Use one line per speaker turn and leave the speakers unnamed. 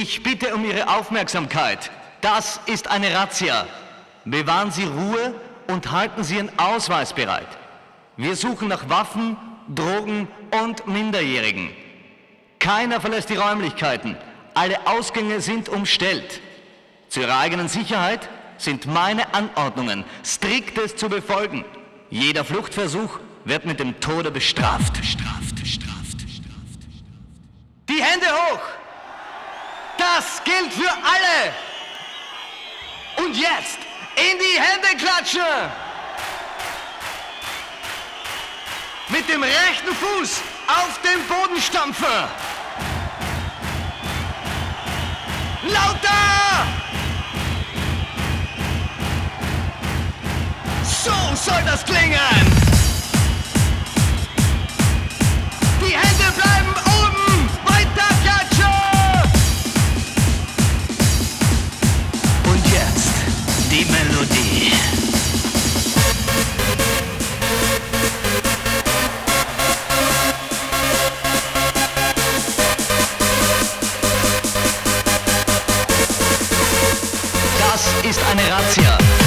Ich bitte um Ihre Aufmerksamkeit. Das ist eine Razzia. Bewahren Sie Ruhe und halten Sie Ihren Ausweis bereit. Wir suchen nach Waffen, Drogen und Minderjährigen. Keiner verlässt die Räumlichkeiten. Alle Ausgänge sind umstellt. Zu Ihrer eigenen Sicherheit sind meine Anordnungen striktes zu befolgen. Jeder Fluchtversuch wird mit dem Tode bestraft. Bestraft, bestraft, bestraft. Die Hände hoch! Das gilt für alle! Und jetzt in die Hände klatschen! Mit dem rechten Fuß auf den Boden stampfen! Lauter! So soll das klingen! Die Melodie. Das ist eine Razzia.